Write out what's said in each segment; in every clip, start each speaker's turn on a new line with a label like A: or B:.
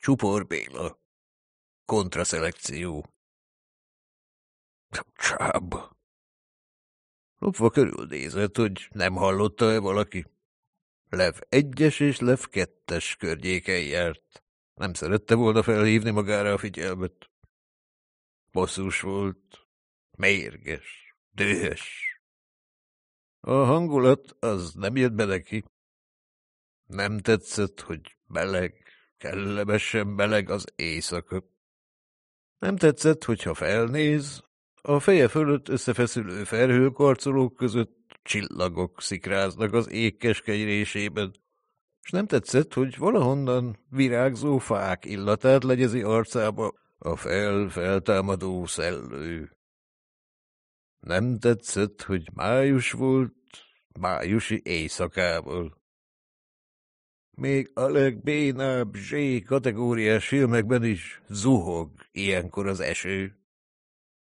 A: Csupor Béla. Kontraszelekció. Csába. Lopva körülnézett, hogy nem hallotta-e valaki. Lev egyes és Lev kettes környéken járt. Nem szerette volna felhívni magára a figyelmet. Bosszus volt, mérges, dühös. A hangulat az nem jött be neki. Nem tetszett, hogy meleg, kellemesen meleg az éjszaka. Nem tetszett, hogyha felnéz, a feje fölött összefeszülő felhőkarcolók között csillagok szikráznak az ég keskenyrésében, és nem tetszett, hogy valahonnan virágzó fák illatát legyezi arcába a fel-feltámadó szellő. Nem tetszett, hogy május volt, májusi éjszakával. Még a legbénább zsé kategóriás filmekben is zuhog ilyenkor az eső.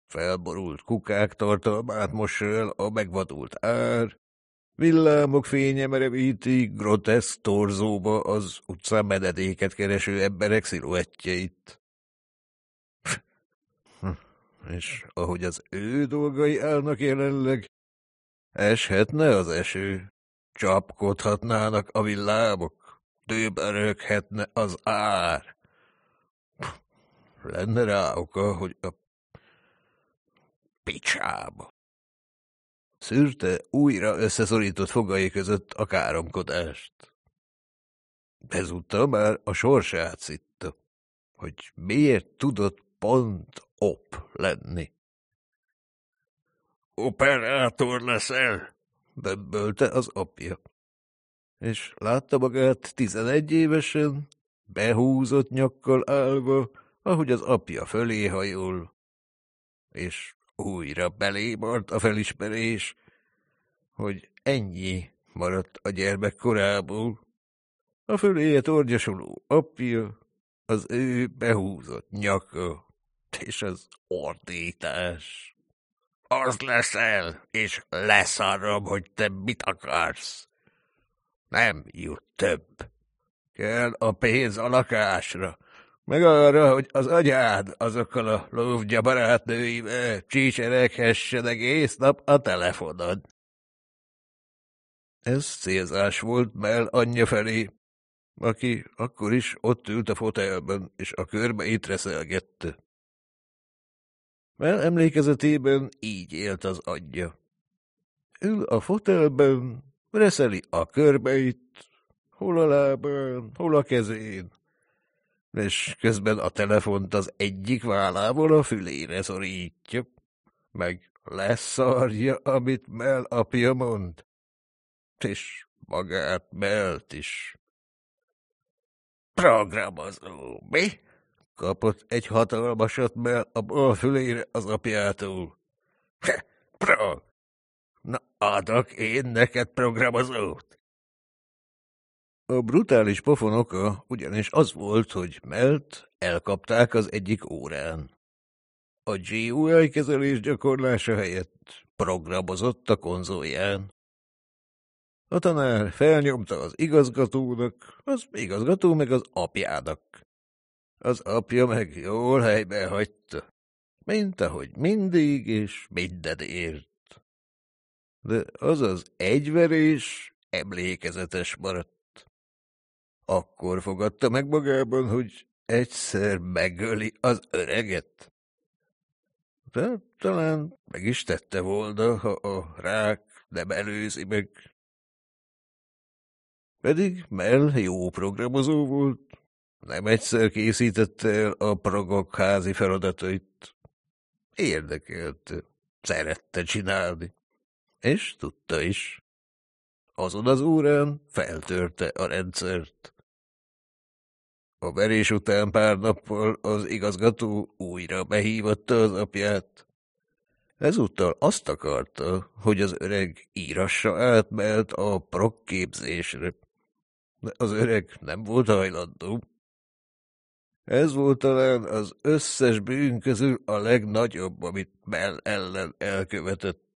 A: Felborult kukák tartalmát mossa el a megvadult ár, villámok fénye merevíti groteszk torzóba az utcán menedéket kereső emberek sziluettjeit. És ahogy az ő dolgai állnak jelenleg, eshetne az eső, csapkodhatnának a villámok, dőberöghetne az ár. Lenne rá oka, hogy a picsába. Szűrte újra összeszorított fogai között a káromkodást. Ezúttal már a sorsát szitta, hogy miért tudott pont op lenni. Operátor leszel, böbbölte az apja. És látta magát tizenegy évesen, behúzott nyakkal állva, ahogy az apja fölé hajol, és újra belébart a felismerés, hogy ennyi maradt a gyermek korából. A föléje torgyosuló apja, az ő behúzott nyaka, és az ordítás. Az leszel, és leszarom, hogy te mit akarsz. Nem jut több. Kell a pénz a lakásra, meg arra, hogy az agyád azokkal a lóvgya barátnőivel csícsereghessen egész nap a telefonod. Ez célzás volt Mel anyja felé, aki akkor is ott ült a fotelben, és a körbe itt reszelgette. Mel emlékezetében így élt az anyja. Ül a fotelben, reszeli a körbeit, hol a lábán, hol a kezén, és közben a telefont az egyik vállából a fülére szorítja, meg leszarja, amit Mel apja mond, és magát Melt is. Programozó, mi? Kapott egy hatalmasat Mel a bal fülére az apjától. Pro! Na, adok én neked programozót. A brutális pofon oka ugyanis az volt, hogy Melt elkapták az egyik órán. A GUI kezelés gyakorlása helyett programozott a konzolján. A tanár felnyomta az igazgatónak, az igazgató meg az apjának. Az apja meg jól helybe hagyta, mint ahogy mindig és mindenért. De az az egyverés emlékezetes maradt. Akkor fogadta meg magában, hogy egyszer megöli az öreget. De talán meg is tette volna, ha a rák nem előzi meg. Pedig Mel jó programozó volt, nem egyszer készítette el a pragok házi feladatait. Érdekelte, szerette csinálni, és tudta is. Azon az órán feltörte a rendszert. A verés után pár nappal az igazgató újra behívatta az apját. Ezúttal azt akarta, hogy az öreg írassa átmelt a prokképzésre. De az öreg nem volt hajlandó. Ez volt talán az összes bűn közül a legnagyobb, amit Mel ellen elkövetett.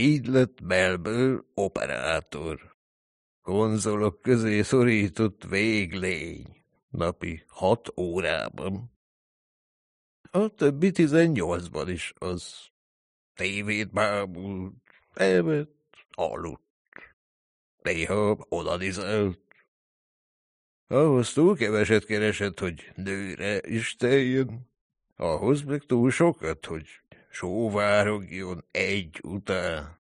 A: Így lett Melből operátor konzolok közé szorított véglény. napi hat órában. A többi tizennyolcban is az tévét bámult, elvett, aludt. Néha odadizelt. Ahhoz túl keveset keresett, hogy nőre is teljen. Ahhoz meg túl sokat, hogy sóvárogjon egy után.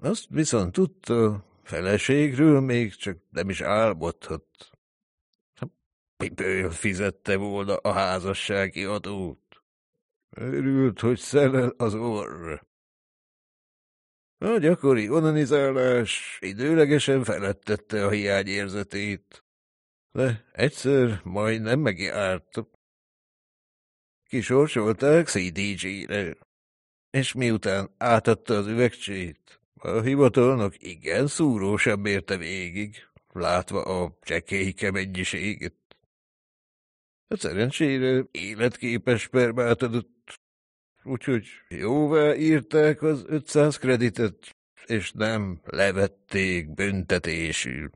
A: Azt viszont tudta, feleségről még csak nem is álmodhat. Miből fizette volna a házassági adót? Örült, hogy szelel az orr. A gyakori onanizálás időlegesen felettette a hiányérzetét, de egyszer majdnem megjárt. Kisorsolták CDG-re, és miután átadta az üvegcsét, a hivatalnak igen szúrósabb érte végig, látva a csekélyke mennyiséget. A szerencsére életképes spermát adott, úgyhogy jóvá írták az 500 kreditet, és nem levették büntetésül.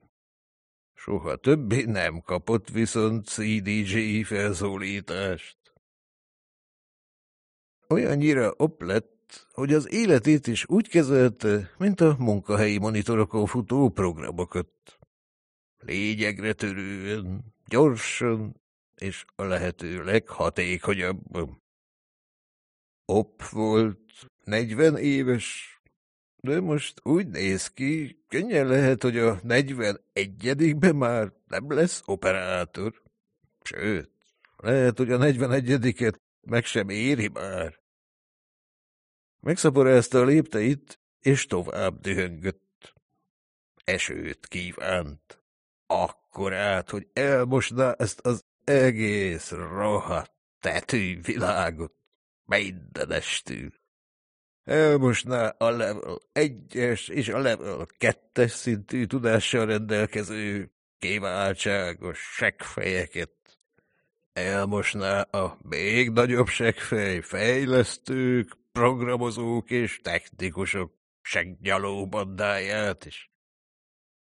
A: Soha többé nem kapott viszont CDG felszólítást. Olyannyira op lett, hogy az életét is úgy kezelte, mint a munkahelyi monitorokon futó programokat. Lényegre törően, gyorsan és a lehető leghatékonyabban. Op volt, negyven éves, de most úgy néz ki, könnyen lehet, hogy a negyven egyedikben már nem lesz operátor. Sőt, lehet, hogy a negyven egyediket meg sem éri már. Megszaporázta a lépteit, és tovább dühöngött. Esőt kívánt. Akkorát, hogy elmosná ezt az egész rohadt tetű világot mindenestül. Elmosná a level egyes és a level kettes szintű tudással rendelkező kiváltságos seggfejeket. Elmosná a még nagyobb seggfej fejlesztők, programozók és technikusok seggyaló bandáját is.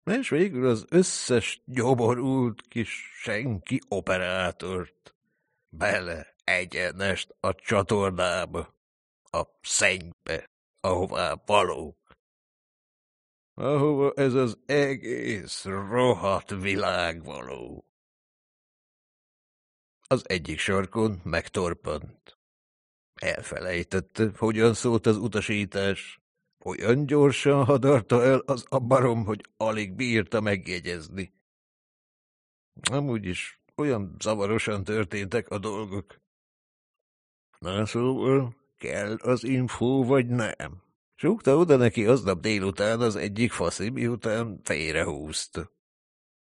A: És végül az összes gyoborult kis senki operátort bele egyenest a csatornába, a szennybe, ahová valók. Ahova ez az egész rohadt világ való. Az egyik sarkon megtorpant. Elfelejtette, hogyan szólt az utasítás. Olyan gyorsan hadarta el az a barom, hogy alig bírta megjegyezni. Amúgy is olyan zavarosan történtek a dolgok. Na szóval, kell az infó, vagy nem? Súgta oda neki aznap délután az egyik faszi, miután félrehúzta.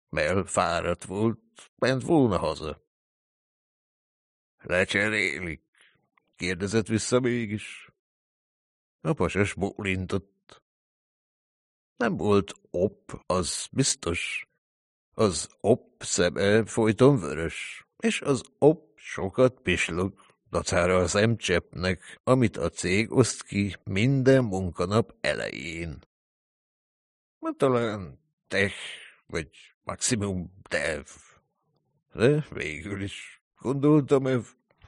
A: Mel fáradt volt, ment volna haza. Lecserélik, kérdezett vissza mégis. A pasas bólintott. Nem volt op, az biztos. Az op szeme folyton vörös, és az op sokat pislog, dacára a szemcseppnek, amit a cég oszt ki minden munkanap elején. Talán tech, vagy maximum dev. De végül is gondoltam, hogy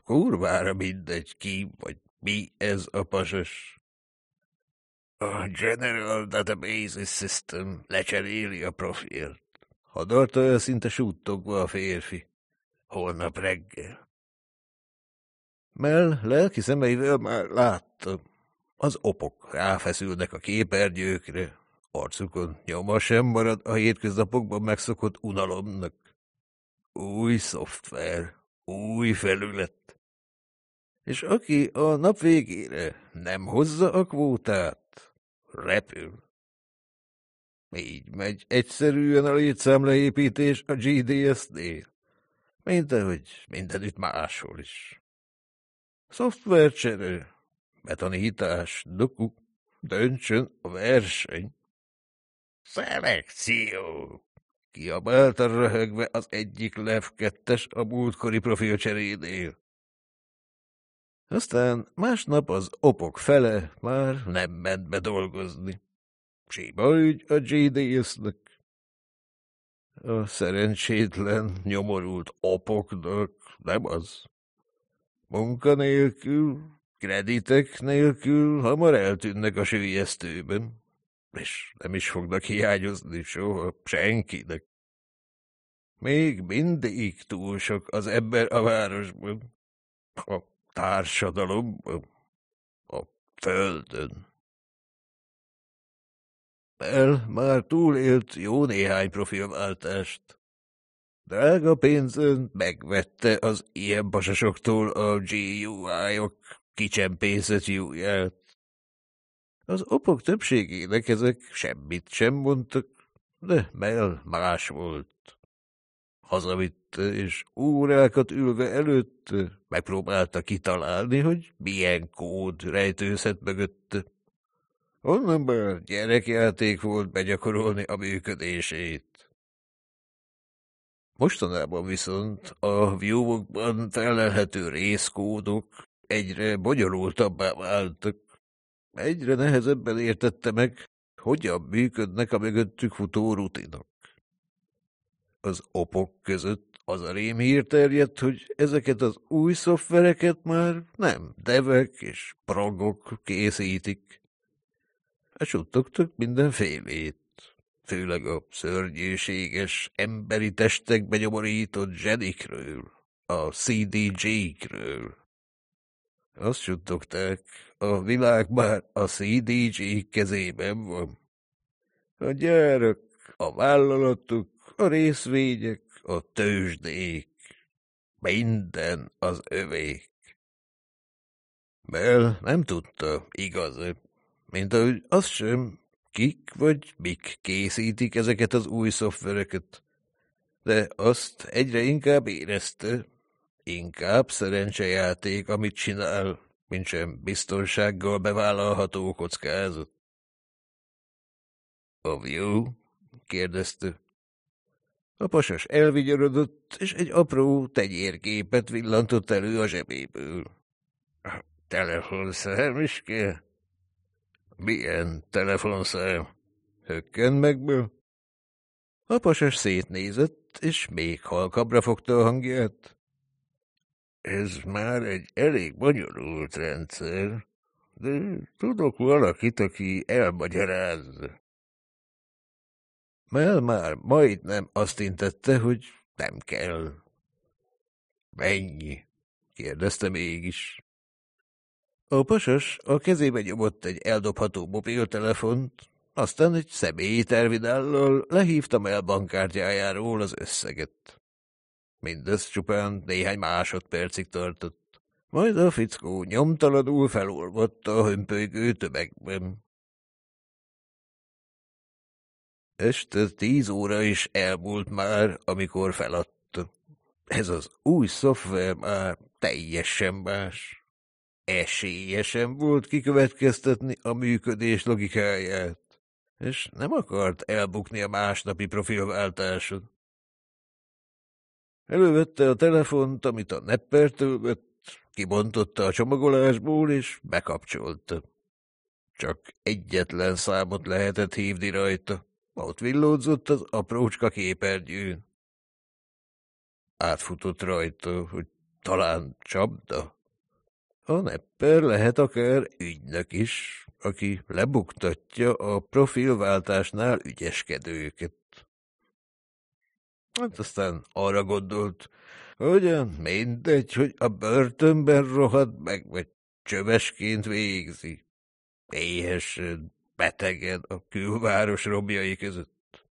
A: kurvára mindegy ki, vagy mi ez a pasas. A General Database System lecseréli a profilt. Hadarta el szinte súttogva a férfi. Holnap reggel. Mel lelki szemeivel már látta. Az opok ráfeszülnek a képernyőkre. Arcukon nyoma sem marad a hétköznapokban megszokott unalomnak. Új szoftver, új felület. És aki a nap végére nem hozza a kvótát, repül. Így megy egyszerűen a létszámleépítés a GDS-nél, mint ahogy mindenütt máshol is. Szoftvercsere, betanítás, doku, döntsön a verseny. Szelekció! Kiabálta röhögve az egyik lev kettes a múltkori profilcserénél. Aztán másnap az opok fele már nem ment be dolgozni. Síba ügy a GDS-nek. A szerencsétlen, nyomorult opoknak nem az. Munka nélkül, kreditek nélkül hamar eltűnnek a sülyeztőben, és nem is fognak hiányozni soha senkinek. Még mindig túl sok az ember a városban, a társadalomban, a földön. El már túlélt jó néhány profilváltást. Drága pénzön megvette az ilyen pasasoktól a GUI-ok kicsempészet júját. Az opok többségének ezek semmit sem mondtak, de Mel más volt. Hazavitte, és órákat ülve előtt megpróbálta kitalálni, hogy milyen kód rejtőzhet mögötte. Onnan már gyerekjáték volt begyakorolni a működését. Mostanában viszont a view-okban felelhető részkódok egyre bonyolultabbá váltak. Egyre nehezebben értette meg, hogyan működnek a mögöttük futó rutinok. Az opok között az a rémhír terjedt, hogy ezeket az új szoftvereket már nem devek és progok készítik. Suttogtak mindenfélét, főleg a szörnyűséges, emberi testekbe nyomorított zsedikről, a CDG-kről. Azt suttogták, a világ már a CDG kezében van. A gyárak, a vállalatok, a részvények, a tőzsdék, minden az övék. Bell nem tudta, igaz mint ahogy az sem, kik vagy mik készítik ezeket az új szoftvereket. De azt egyre inkább érezte, inkább szerencsejáték, amit csinál, mint sem biztonsággal bevállalható kockázat. — A view? – kérdezte. A pasas elvigyorodott, és egy apró tegyérképet villantott elő a zsebéből. – Telefonszám is kell? – Milyen telefonszám? – hökken megből. A pasas szétnézett, és még halkabbra fogta a hangját. – Ez már egy elég bonyolult rendszer, de tudok valakit, aki elmagyarázza. Mel már majdnem azt intette, hogy nem kell. Mennyi? kérdezte mégis. A pasas a kezébe nyomott egy eldobható mobiltelefont, aztán egy személyi tervidállal lehívta Mel bankkártyájáról az összeget. Mindez csupán néhány másodpercig tartott. Majd a fickó nyomtalanul felolvatta a hömpölygő tömegben. Este tíz óra is elmúlt már, amikor feladta. Ez az új szoftver már teljesen más. Esélyesen volt kikövetkeztetni a működés logikáját, és nem akart elbukni a másnapi profilváltáson. Elővette a telefont, amit a neppertől vett, kibontotta a csomagolásból, és bekapcsolta. Csak egyetlen számot lehetett hívni rajta. Ott villódzott az aprócska képernyőn. Átfutott rajta, hogy talán csapda. A nepper lehet akár ügynök is, aki lebuktatja a profilváltásnál ügyeskedőket. Hát aztán arra gondolt, hogy mindegy, hogy a börtönben rohad meg, vagy csövesként végzi. Éhesen, betegen a külváros romjai között.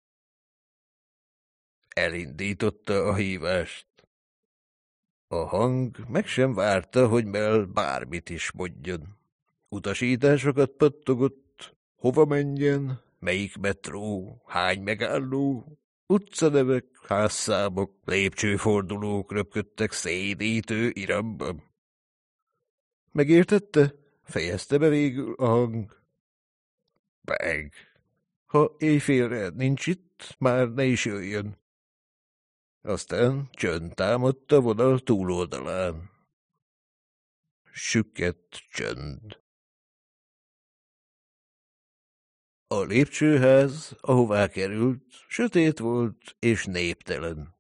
A: Elindította a hívást. A hang meg sem várta, hogy Mel bármit is mondjon. Utasításokat pattogott, hova menjen, melyik metró, hány megálló, utcanevek, házszámok, lépcsőfordulók röpködtek szédítő iramban. Megértette? Fejezte be végül a hang. Meg. Ha éjfélre nincs itt, már ne is jöjjön. Aztán csönd támadt a vonal túloldalán. Sükket csönd. A lépcsőház, ahová került, sötét volt és néptelen.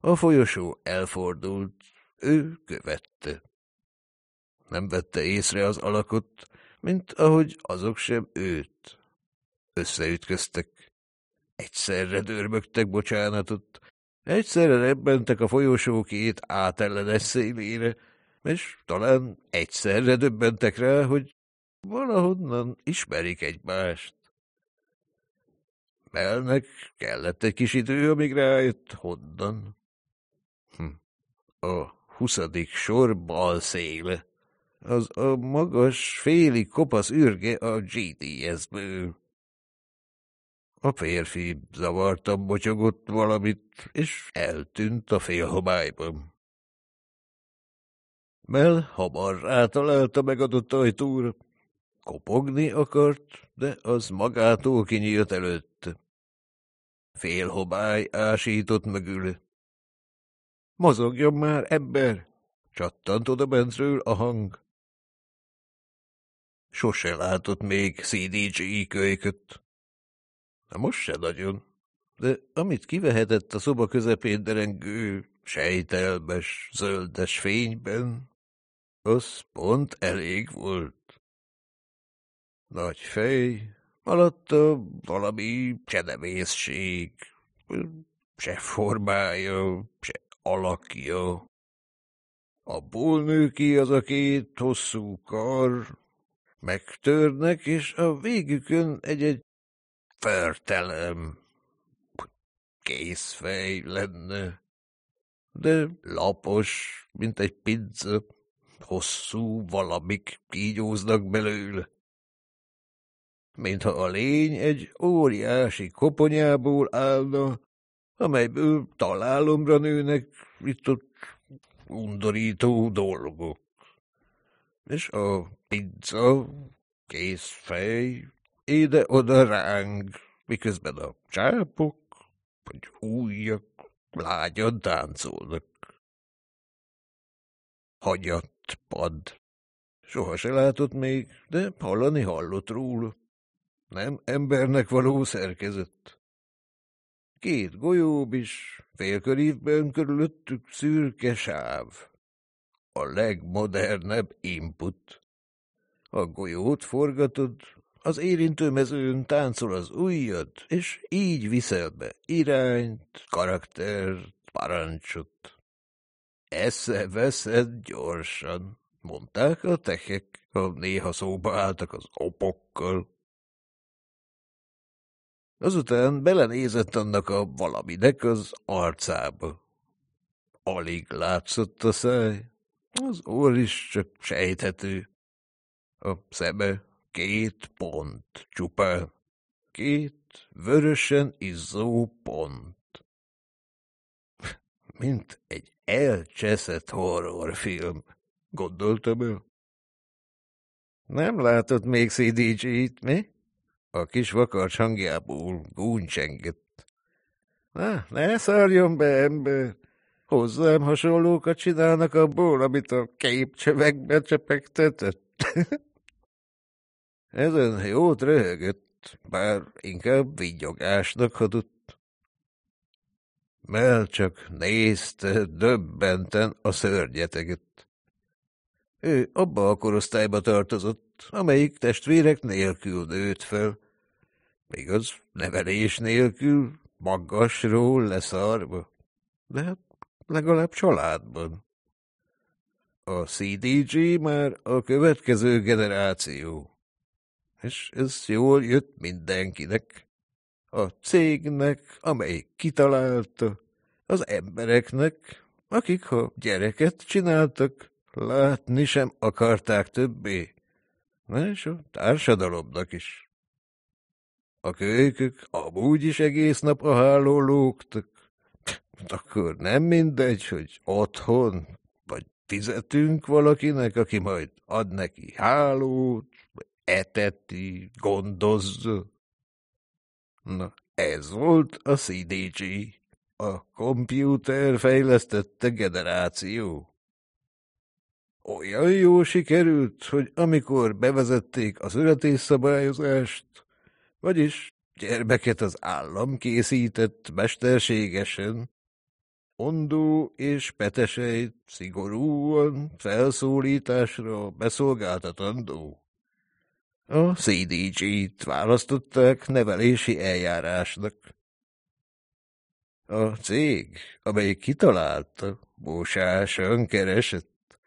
A: A folyosó elfordult, ő követte. Nem vette észre az alakot, mint ahogy azok sem őt. Összeütköztek. Egyszerre dörmögtek bocsánatot, egyszerre rebbentek a folyosó két átellenes szélére, és talán egyszerre döbbentek rá, hogy valahonnan ismerik egymást. Melnek kellett egy kis idő, amíg rájött honnan. Hm. A huszadik sor bal széle. Az a magas, félig kopasz űrge a GTS-ből. A férfi zavartan bocsogott valamit, és eltűnt a félhomályban. Mel hamar rátalálta megadott ajtóra. Kopogni akart, de az magától kinyílt előtte. Félhobály ásított mögül. Mozogjon már, ember! Csattant oda bentről a hang. Sose látott még CDG kölyköt. Na most se nagyon, de amit kivehetett a szoba közepén derengő, sejtelmes, zöldes fényben, az pont elég volt. Nagy fej, alatta valami csedemészség, se formája, se alakja. Abból nő ki az a két hosszú kar, megtörnek, és a végükön egy-egy förtelem, készfej lenne, de lapos, mint egy pizza, hosszú valamik kígyóznak belőle. Mintha a lény egy óriási koponyából állna, amelyből találomra nőnek itt-ott undorító dolgok. És a pizza, készfej, ide-oda ráng, miközben a csápok, vagy újak lágyan táncolnak. Hagyat pad. Soha se látott még, de hallani hallott róla. Nem embernek való szerkezet. Két golyób is, félkörívben körülöttük szürke sáv. A legmodernebb input. A golyót forgatod, az érintőmezőn táncol az ujjad, és így viszel be irányt, karaktert, parancsot. Esze-veszed gyorsan, mondták a tekek, ha néha szóba álltak az opokkal. Azután belenézett annak a valaminek az arcába. Alig látszott a száj, az orr is csak sejthető. A szeme két pont csupán, két vörösen izzó pont. Mint egy elcseszett horrorfilm, gondoltam el. Nem látott még CDG-t, mi? A kis vakarcs hangjából gúnycsengett. Na, ne szarjon be, ember! Hozzám hasonlókat csinálnak abból, amit a képcsövekbe csepegtetett. Ezen jót röhögött, bár inkább vigyogásnak hadott. Mel csak nézte döbbenten a szörnyeteget. Ő abba a korosztályba tartozott, amelyik testvérek nélkül nőtt fel, az nevelés nélkül, magasról leszarva, de hát legalább családban. A CDG már a következő generáció és ez jól jött mindenkinek. A cégnek, amelyik kitalálta, az embereknek, akik, ha gyereket csináltak, látni sem akarták többé, és a társadalomnak is. A kölykök amúgy is egész nap a háló lógtak, akkor nem mindegy, hogy otthon, vagy fizetünk valakinek, aki majd ad neki hálót, eteti, gondozza. Na, ez volt a CDG, a komputer fejlesztette generáció. Olyan jó sikerült, hogy amikor bevezették a születésszabályozást, Vagyis gyermeket az állam készített mesterségesen, Ondó és peteseit szigorúan felszólításra beszolgáltatandó. A CDG-t választották nevelési eljárásnak. A cég, amely kitalálta, bósásan keresett.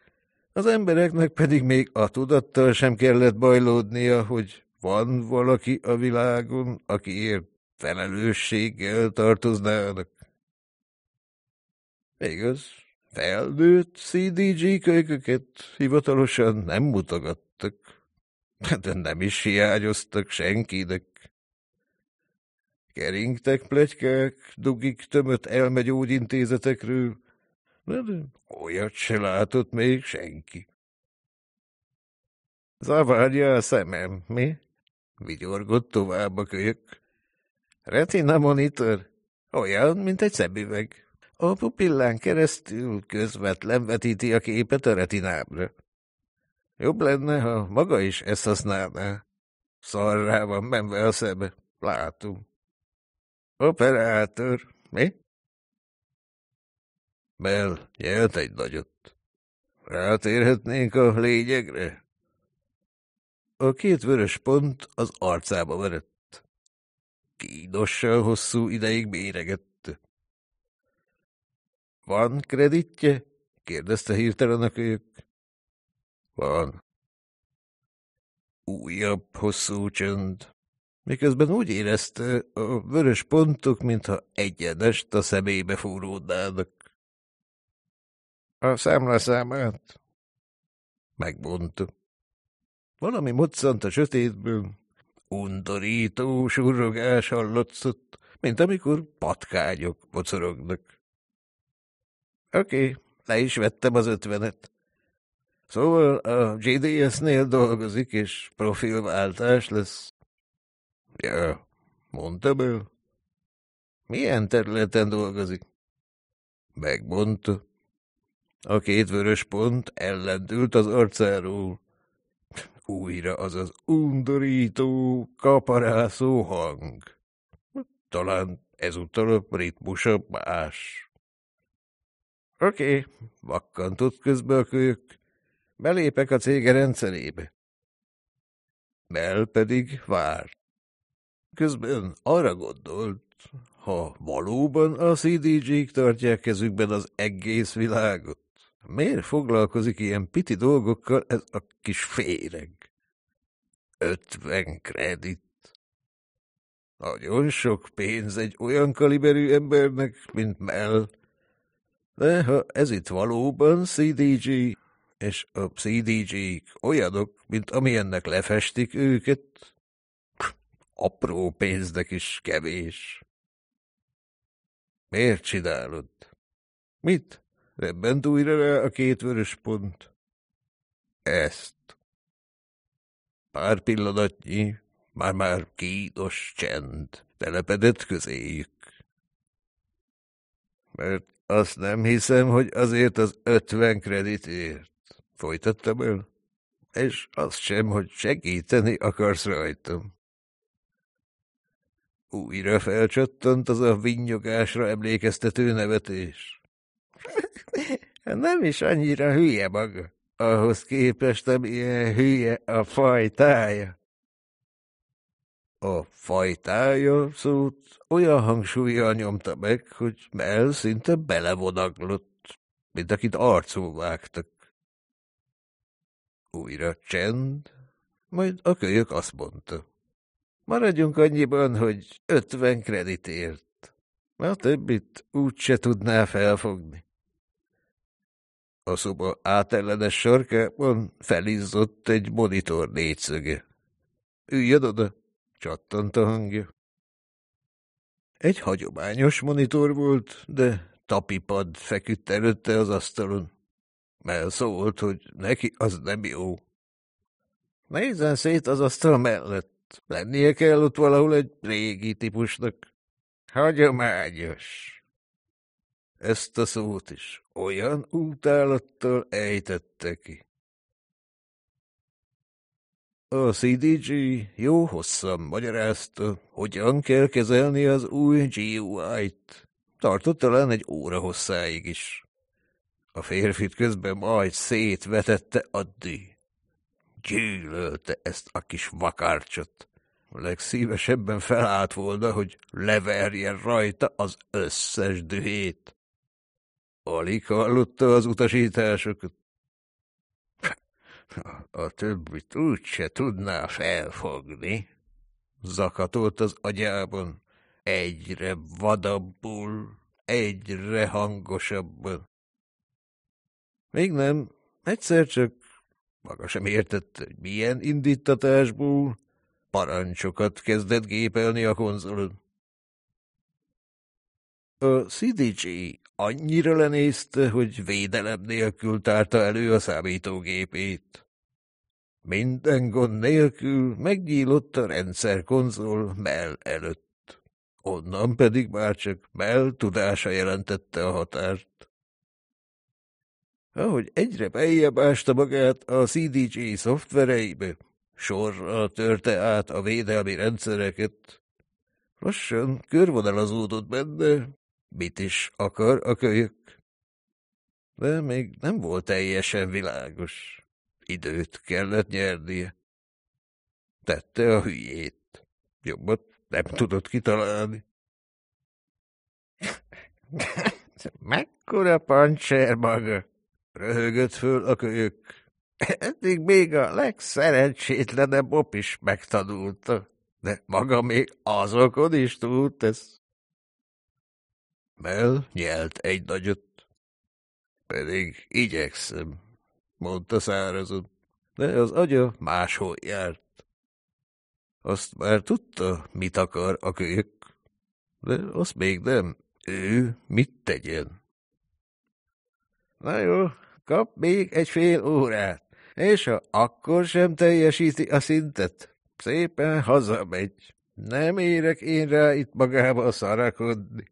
A: Az embereknek pedig még a tudattal sem kellett bajlódnia, hogy van valaki a világon, akiért felelősséggel tartoznának. Igaz, felnőtt CDG kölyköket hivatalosan nem mutogattak, de nem is hiányoztak senkinek. Keringtek plegykák, dugik tömött elmegyógyintézetekről, de, olyat se látott még senki. Zavarja a szemem, mi? Vigyorgott tovább a kölyök. Retina monitor, olyan, mint egy szemüveg. A pupillán keresztül közvetlen vetíti a képet a retinámra. Jobb lenne, ha maga is ezt használná. Szarrá van menve a szeme. Látom. Operátor, mi? Bell nyelt egy nagyot. Rátérhetnénk a lényegre? A két vörös pont az arcába verett. Kínossal hosszú ideig méregett. Van kreditje? kérdezte hirtelen a kölyök. Van. Újabb hosszú csönd. Miközben úgy érezte, a vörös pontok, mintha egyenest a szemébe fúródnának. A számlászámát megmondta. Valami moccant a sötétből, undorító surrogás hallatszott, mint amikor patkányok mocorognak. Oké, le is vettem az ötvenet. Szóval a GDS-nél dolgozik, és profilváltás lesz. Ja, mondta el. Milyen területen dolgozik? Megmondta. A két vörös pont ellendült az arcáról. Újra az az undorító, kaparászó hang. Talán ezúttal a ritmusa más. Oké, vakkantott közbe a kölyök. Belépek a cége rendszerébe. Mel pedig várt. Közben arra gondolt, ha valóban a CDG-k tartják kezükben az egész világot, miért foglalkozik ilyen piti dolgokkal ez a kis féreg? Ötven kredit. Nagyon sok pénz egy olyan kaliberű embernek, mint Mel, de ha ez itt valóban CDG, és a CDG-k olyanok, mint amilyennek lefestik őket, apró pénznek is kevés. Miért csinálod? Mit? Rebbent újra rá a két vörös pont. Ezt. Pár pillanatnyi, már-már kínos csend telepedett közéjük. Mert azt nem hiszem, hogy azért az ötven kreditért. Folytattam el. És azt sem, hogy segíteni akarsz rajtam. Újra felcsattant az a vinnyogásra emlékeztető nevetés. nem is annyira hülye maga. Ahhoz képest, amilyen hülye a fajtája. A fajtája szót olyan hangsúlyjal nyomta meg, hogy Mel szinte belevonaglott, mint akit arcul vágtak. Újra csend, majd a kölyök azt mondta. Maradjunk annyiban, hogy ötven kreditért. A többit úgy se tudná felfogni. A szoba átellenes sarkában felizzott egy monitor négyszöge. Üljön oda! Csattant a hangja. Egy hagyományos monitor volt, de tapipad feküdt előtte az asztalon. Mert szólt, hogy neki az nem jó. Nézzen szét az asztal mellett. Lennie kell ott valahol egy régi típusnak. Hagyományos. Ezt a szót is olyan utálattal ejtette ki. A CDG jó hosszan magyarázta, hogyan kell kezelni az új GUI-t. Tartott talán egy óra hosszáig is. A férfit közben majd szétvetette addig. Gyűlölte ezt a kis vakárcsot. Legszívesebben felállt volna, hogy leverjen rajta az összes dühét. Alig hallotta az utasításokat. A többit úgyse tudná felfogni. Zakatolt az agyában, egyre vadabbul, egyre hangosabban. Még nem, egyszer csak maga sem értette, hogy milyen indítatásból parancsokat kezdett gépelni a konzolon. A CDG annyira lenézte, hogy védelem nélkül tárta elő a számítógépét. Minden gond nélkül megnyílott a rendszerkonzol Mel előtt. Onnan pedig már csak Mel tudása jelentette a határt. Ahogy egyre beljebb ásta magát a CDG szoftvereibe, sorra törte át a védelmi rendszereket, lassan körvonalazódott benne, mit is akar a kölyök. De még nem volt teljesen világos. Időt kellett nyernie. Tette a hülyét. Jobbat nem tudott kitalálni. Mekkora pancsér maga! Röhögött föl a kölyök. Eddig még a legszerencsétlenebb op is megtanulta, de maga még azokon is túl tesz. Mel nyelt egy nagyot. Pedig igyekszem, mondta szárazon, de az agya máshol járt. Azt már tudta, mit akar a kölyök, de azt még nem, ő mit tegyen. Na jó, kap még egy fél órát, és ha akkor sem teljesíti a szintet, szépen hazamegy. Nem érek én rá itt magába szarakodni.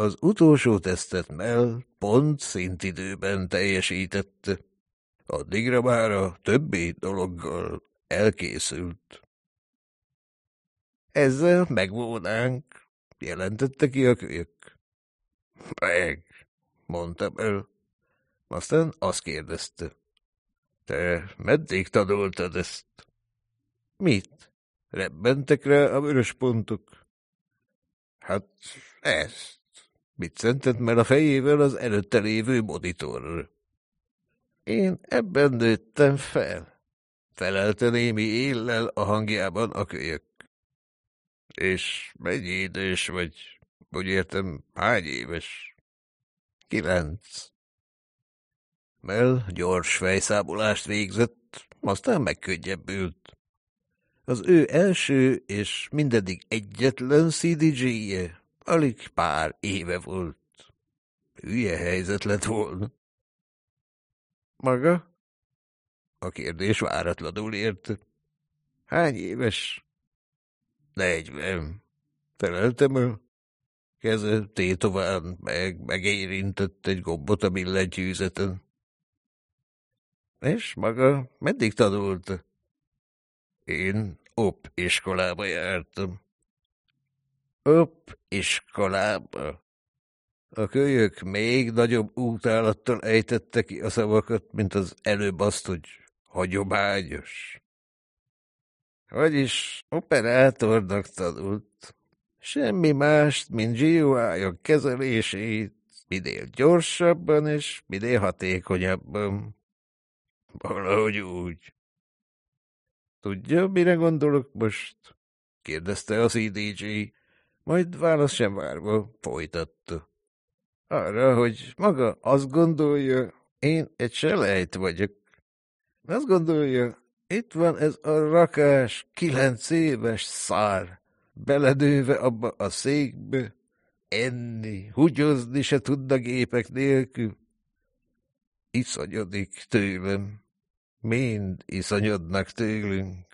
A: Az utolsó tesztet Mel pont szintidőben teljesítette. Addigra már a többi dologgal elkészült. Ezzel megvónánk, jelentette ki a kölyök. Meg, mondta el. Aztán azt kérdezte. Te meddig tanultad ezt? Mit? Rebbentek rá a vörös pontok? Hát ezt. Mit szentett meg a fejével az előtte lévő monitorra? Én ebben nőttem fel. Felelte némi éllel a hangjában a kölyök. És mennyi idős vagy? Úgy értem, hány éves? Kilenc. Mel gyors fejszámolást végzett, aztán megkönnyebbült. Az ő első és mindeddig egyetlen CDG-je alig pár éve volt. Hülye helyzet lett volna. Maga? A kérdés váratlanul ért. Hány éves? Negyven. Feleltem el. Keze tétován meg megérintett egy gombot a billentyűzeten. És maga meddig tanult? Én op iskolába jártam. Op iskolába? A kölyök még nagyobb útálattal ejtette ki a szavakat, mint az előbb azt, hogy hagyományos. Vagyis operátornak tanult. Semmi mást, mint GUI-ok kezelését, minél gyorsabban és minél hatékonyabban. Valahogy úgy. Tudja, mire gondolok most? kérdezte a CDG, majd válasz sem várva folytatta. Arra, hogy maga azt gondolja, én egy selejt vagyok. Azt gondolja, itt van ez a rakás, kilenc éves szár, beledőve abba a székbe, enni, hugyozni se tudna gépek nélkül. Iszonyodik tőlem, mind iszonyodnak tőlünk.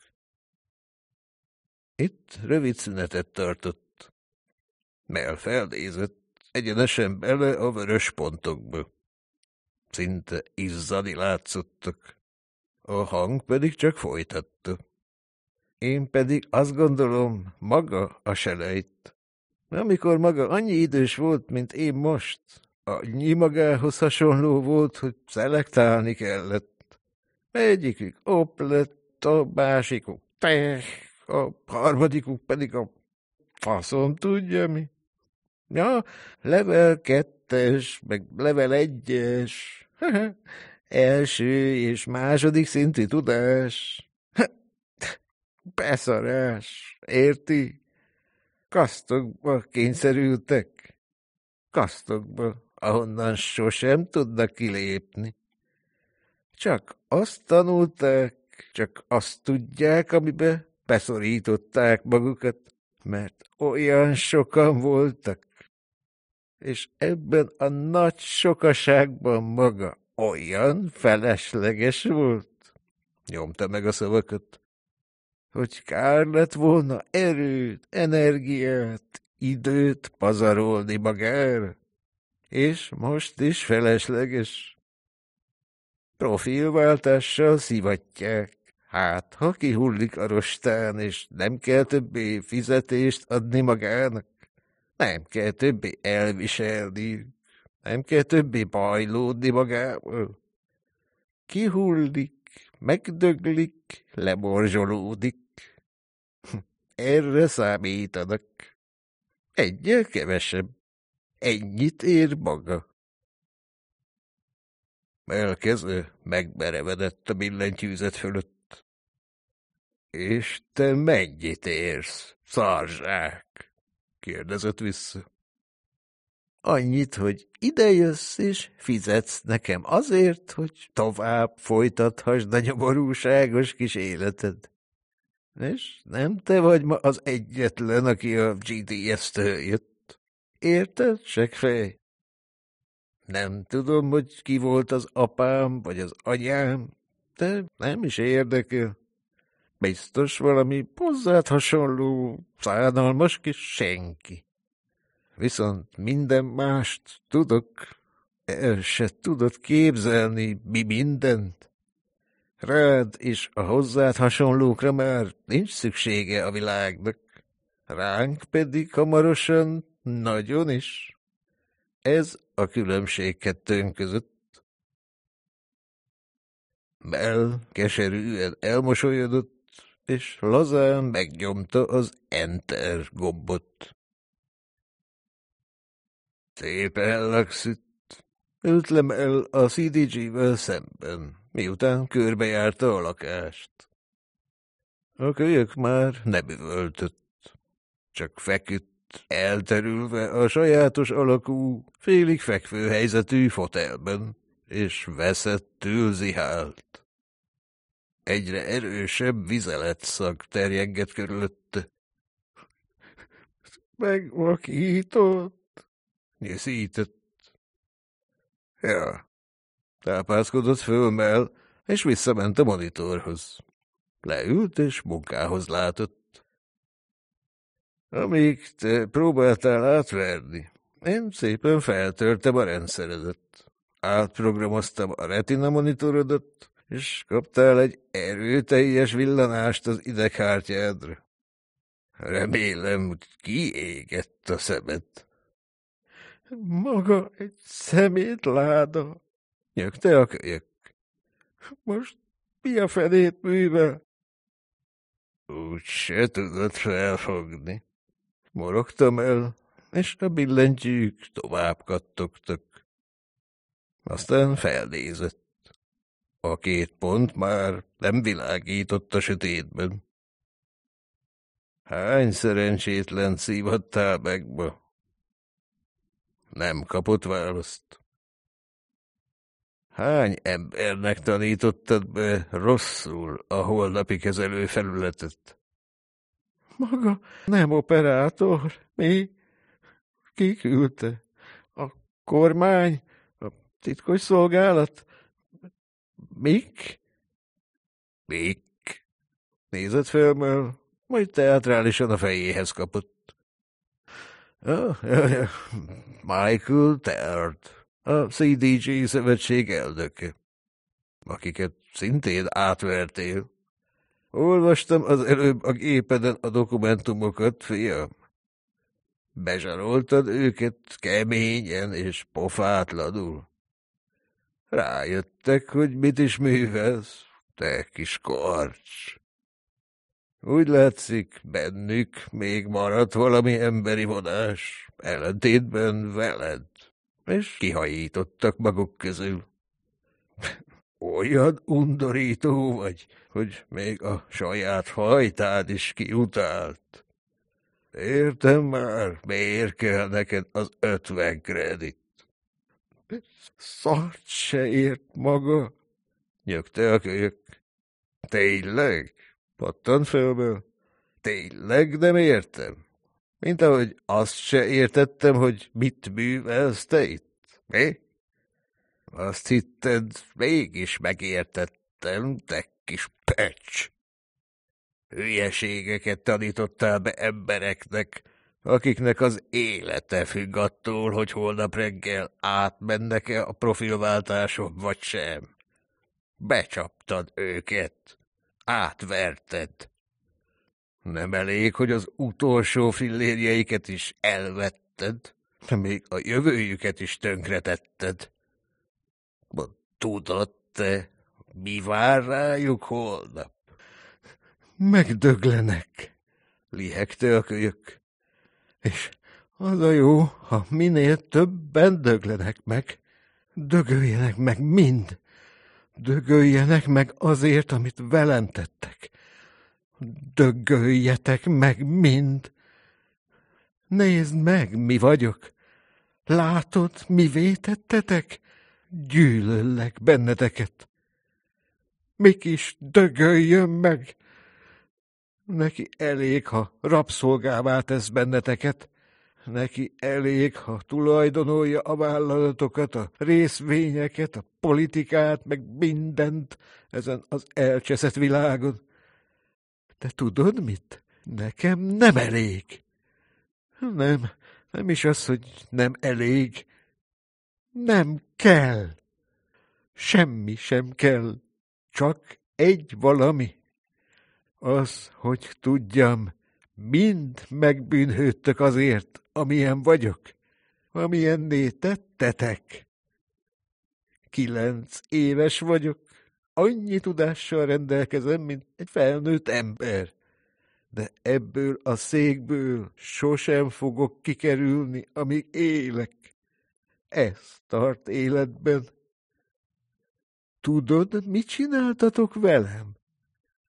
A: Itt rövid szünetet tartott. Mel felnézett, egyenesen bele a vörös pontokba. Szinte izzani látszottak. a hang pedig csak folytatta. Én pedig azt gondolom, maga a selejt. Amikor maga annyi idős volt, mint én most, annyi magához hasonló volt, hogy szelektálni kellett. Egyikük op lett, a másikuk peh, a harmadikuk pedig a faszom tudja mi. Ja, level kettes, meg level egyes, első és második szintű tudás. Beszarás, érti? Kasztokba kényszerültek. Kasztokba, ahonnan sosem tudnak kilépni. Csak azt tanulták, csak azt tudják, amibe beszorították magukat, mert olyan sokan voltak, és ebben a nagy sokaságban maga olyan felesleges volt. Nyomta meg a szavakat, hogy kár lett volna erőt, energiát, időt pazarolni magára, és most is felesleges. Profilváltással szivatják, hát ha kihullik a rostán, és nem kell többé fizetést adni magának, nem kell többé elviselni, nem kell többé bajlódni magával. Kihullik, megdöglik, lemorzsolódik. Erre számítanak. Egyel kevesebb. Ennyit ér maga. Melkező megmerevedett a billentyűzet fölött. És te mennyit érsz, szarzsák? Kérdezett vissza. Annyit, hogy idejössz és fizetsz nekem azért, hogy tovább folytathasd a nyomorúságos kis életed. És nem te vagy ma az egyetlen, aki a GTS-től jött. Érted, segfej? Nem tudom, hogy ki volt az apám vagy az anyám, de nem is érdekel. Biztos valami hozzád hasonló, szánalmas kis senki. Viszont minden mást tudok, el se tudod képzelni, mi mindent. Rád és a hozzád hasonlókra már nincs szüksége a világnak, ránk pedig hamarosan nagyon is. Ez a különbség kettőnk között. Mel keserűen elmosolyodott, és lazán megnyomta az Enter gombot. Szépen lakszütt. Ültlem el a CDG-vel szemben, miután körbejárta a lakást. A kölyök már nem üvöltött, csak feküdt, elterülve a sajátos alakú, félig fekvő helyzetű fotelben, és veszettül zihált. Egyre erősebb vizeletszag terjengett körülötte. Megvakított, nyűszített. Ja, tápászkodott föl és visszament a monitorhoz. Leült, és munkához látott. Amíg te próbáltál átverni, én szépen feltörtem a rendszeredet. Átprogramoztam a retina monitorodat, és kaptál egy erőteljes villanást az ideghártyádra. Remélem, hogy kiégett a szemed. Maga egy szemétláda, nyögte a kölyök. Most mi a fenét művel? Úgy se tudod felfogni. Morogtam el, és a billentyűk tovább kattogtak. Aztán felnézett. A két pont már nem világított a sötétben. Hány szerencsétlen szívattál meg ma? Nem kapott választ. Hány embernek tanítottad be rosszul a holnapi kezelő felületet? Maga nem operátor, mi? Ki küldte? A kormány? A titkos szolgálat? Mik? Mik? Nézett fel, majd teatrálisan a fejéhez kapott. Oh, ja, ja. Michael Tert, a CDG szövetség elnöke. akiket szintén átvertél. Olvastam az előbb a gépeden a dokumentumokat, fiam. Bezsaroltad őket keményen és pofátlanul. Rájöttek, hogy mit is művelsz, te kis karcs. Úgy látszik, bennük még maradt valami emberi vonás, ellentétben veled, és kihajítottak maguk közül. Olyan undorító vagy, hogy még a saját hajtád is kiutált. Értem már, miért kell neked az ötven kredit. Szart se ért maga, nyögte a kölyök. Tényleg? Pattan fölből. Tényleg nem értem? Mint ahogy azt se értettem, hogy mit művelsz te itt, mi? Azt hitted, mégis megértettem, te kis pecs. Hülyeségeket tanítottál be embereknek, akiknek az élete függ attól, hogy holnap reggel átmennek-e a profilváltáson, vagy sem. Becsaptad őket, átverted. Nem elég, hogy az utolsó fillérjeiket is elvetted, még a jövőjüket is tönkretetted. Tudod te, mi vár rájuk holnap? Megdöglenek, lihegte a kölyök. És az a jó, ha minél többen döglenek meg, dögöljenek meg mind. Dögöljenek meg azért, amit velem tettek. Dögöljetek meg mind. Nézd meg, mi vagyok. Látod, mi vétettetek? Gyűlöllek benneteket. Mik is dögöljön meg. Neki elég, ha rabszolgává tesz benneteket. Neki elég, ha tulajdonolja a vállalatokat, a részvényeket, a politikát, meg mindent ezen az elcseszett világon. De tudod mit? Nekem nem elég. Nem, nem is az, hogy nem elég. Nem kell. Semmi sem kell. Csak egy valami. Az, hogy tudjam, mind megbűnhődtök azért, amilyen vagyok, amilyenné tettetek. Kilenc éves vagyok, annyi tudással rendelkezem, mint egy felnőtt ember. De ebből a székből sosem fogok kikerülni, amíg élek. Ez tart életben. Tudod, mit csináltatok velem?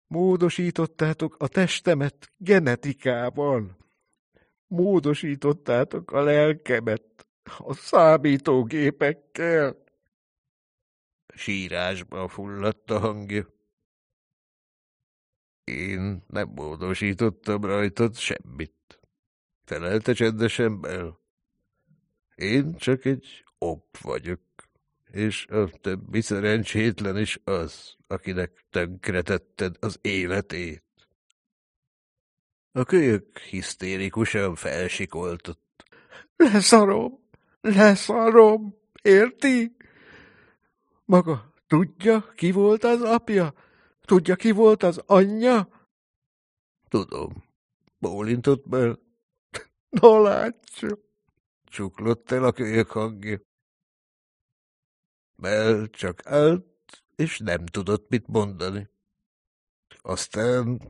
A: Módosítottátok a testemet genetikával. Módosítottátok a lelkemet a számítógépekkel. Sírásba fulladt a hangja. Én nem módosítottam rajtad semmit. Felelte csendesen Bell. Én csak egy op vagyok és a többi szerencsétlen is az, akinek tönkretetted az életét. A kölyök hisztérikusan felsikoltott. Leszarom, leszarom, érti? Maga tudja, ki volt az apja? Tudja, ki volt az anyja? Tudom, bólintott be. No látja, csuklott el a kölyök hangja. Bell csak állt, és nem tudott mit mondani. Aztán,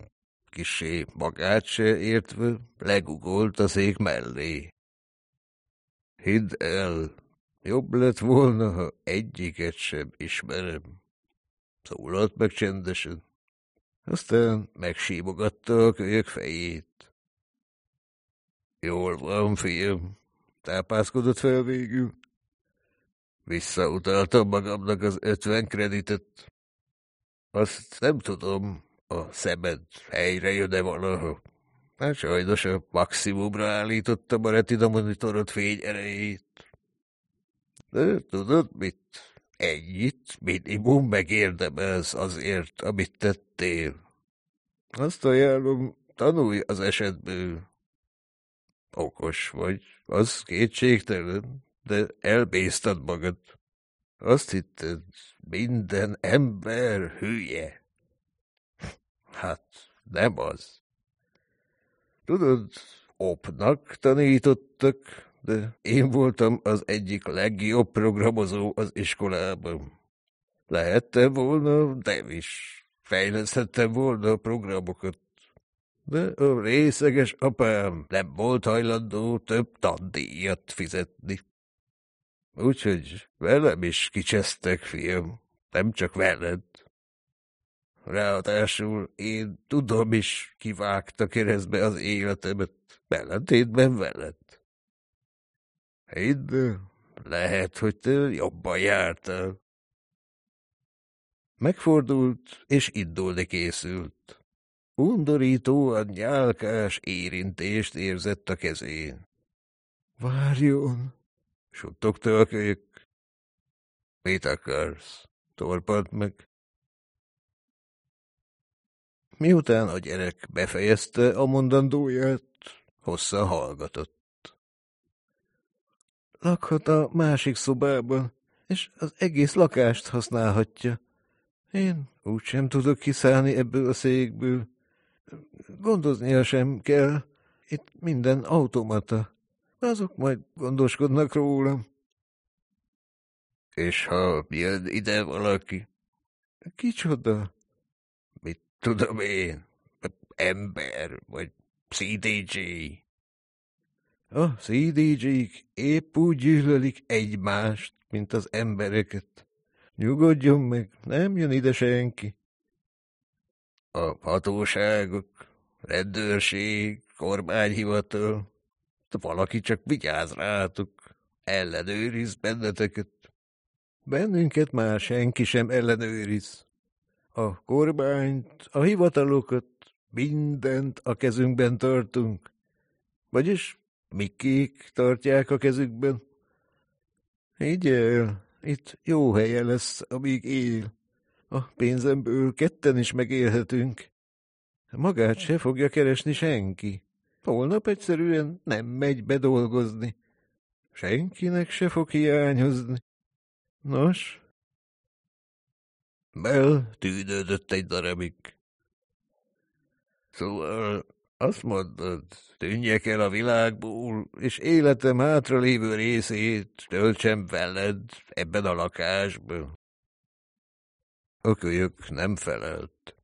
A: kisé magát se értve, legugolt a szék mellé. Hidd el, jobb lett volna, ha egyiket sem ismerem. Szólalt meg csendesen. Aztán megsímogatta a kölyök fejét. Jól van, fiam, tápászkodott fel végül. Visszautaltam magamnak az ötven kreditet. Azt nem tudom, a szemed helyre jön-e valaha. Hát sajnos a maximumra állítottam a retina monitorot fényerejét. De tudod mit? Ennyit minimum megérdemelsz azért, amit tettél. Azt ajánlom, tanulj az esetből. Okos vagy, az kétségtelen de elbéztad magad. Azt hitted, minden ember hülye. Hát, nem az. Tudod, opnak tanítottak, de én voltam az egyik legjobb programozó az iskolában. Lehettem volna nem is. Fejleszthettem volna a programokat. De a részeges apám nem volt hajlandó több tandíjat fizetni. Úgyhogy velem is kicsesztek, fiam, nem csak veled. Ráadásul én tudom is, kivágta keresztbe az életemet, ellentétben veled. Hidd, lehet, hogy te jobban jártál. Megfordult, és indulni készült. Undorítóan nyálkás érintést érzett a kezén. Várjon! Suttogta a kölyök. Mit akarsz? Torpant meg. Miután a gyerek befejezte a mondandóját, hosszan hallgatott. Lakhat a másik szobában, és az egész lakást használhatja. Én úgysem tudok kiszállni ebből a székből. Gondoznia sem kell. Itt minden automata. Azok majd gondoskodnak rólam. És ha jön ide valaki? Kicsoda? Mit tudom én? Ember, vagy CDG? A CDG-k épp úgy gyűlölik egymást, mint az embereket. Nyugodjon meg, nem jön ide senki. A hatóságok, rendőrség, kormányhivatal, valaki csak vigyáz rátok, ellenőriz benneteket. Bennünket már senki sem ellenőriz. A kormányt, a hivatalokat, mindent a kezünkben tartunk. Vagyis mikék tartják a kezükben. Így el, itt jó helye lesz, amíg él. A pénzemből ketten is megélhetünk. Magát se fogja keresni senki. Holnap egyszerűen nem megy bedolgozni. Senkinek se fog hiányozni. Nos? Bell tűnődött egy darabig. Szóval azt mondod, tűnjek el a világból, és életem hátralévő részét töltsem veled ebben a lakásban. A kölyök nem felelt.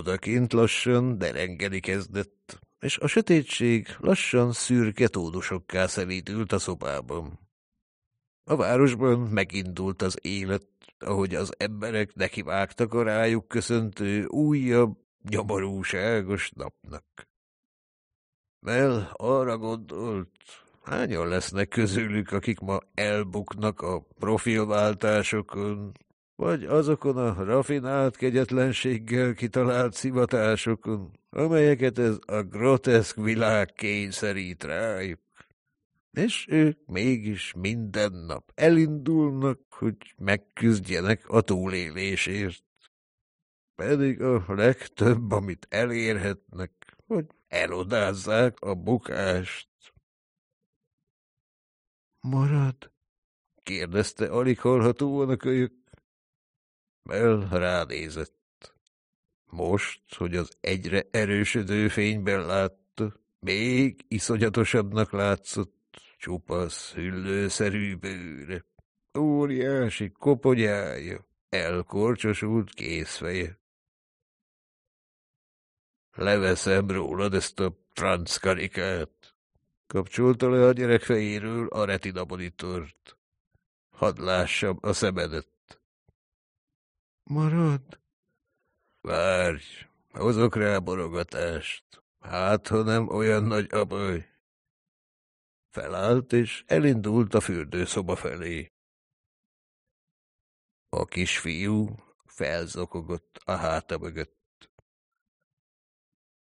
A: Odakint lassan derengeni kezdett, és a sötétség lassan szürke tódusokká szelítült a szobában. A városban megindult az élet, ahogy az emberek nekivágtak a rájuk köszöntő újabb, nyomorúságos napnak. Mel arra gondolt, hányan lesznek közülük, akik ma elbuknak a profilváltásokon, vagy azokon a rafinált kegyetlenséggel kitalált szivatásokon, amelyeket ez a groteszk világ kényszerít rájuk. És ők mégis minden nap elindulnak, hogy megküzdjenek a túlélésért. Pedig a legtöbb, amit elérhetnek, hogy elodázzák a bukást. Marad? kérdezte alig hallhatóan a kölyök. Mel ránézett. Most, hogy az egyre erősödő fényben látta, még iszonyatosabbnak látszott csupasz hüllőszerű bőre, óriási koponyája, elkorcsosult készfeje. Leveszem rólad ezt a franc kapcsolta le a gyerek fejéről a retina monitort. Hadd lássam a szemedet. Marad? Várj, hozok rá borogatást. Hát, ha nem olyan nagy a baj. Felállt, és elindult a fürdőszoba felé. A kisfiú felzokogott a háta mögött.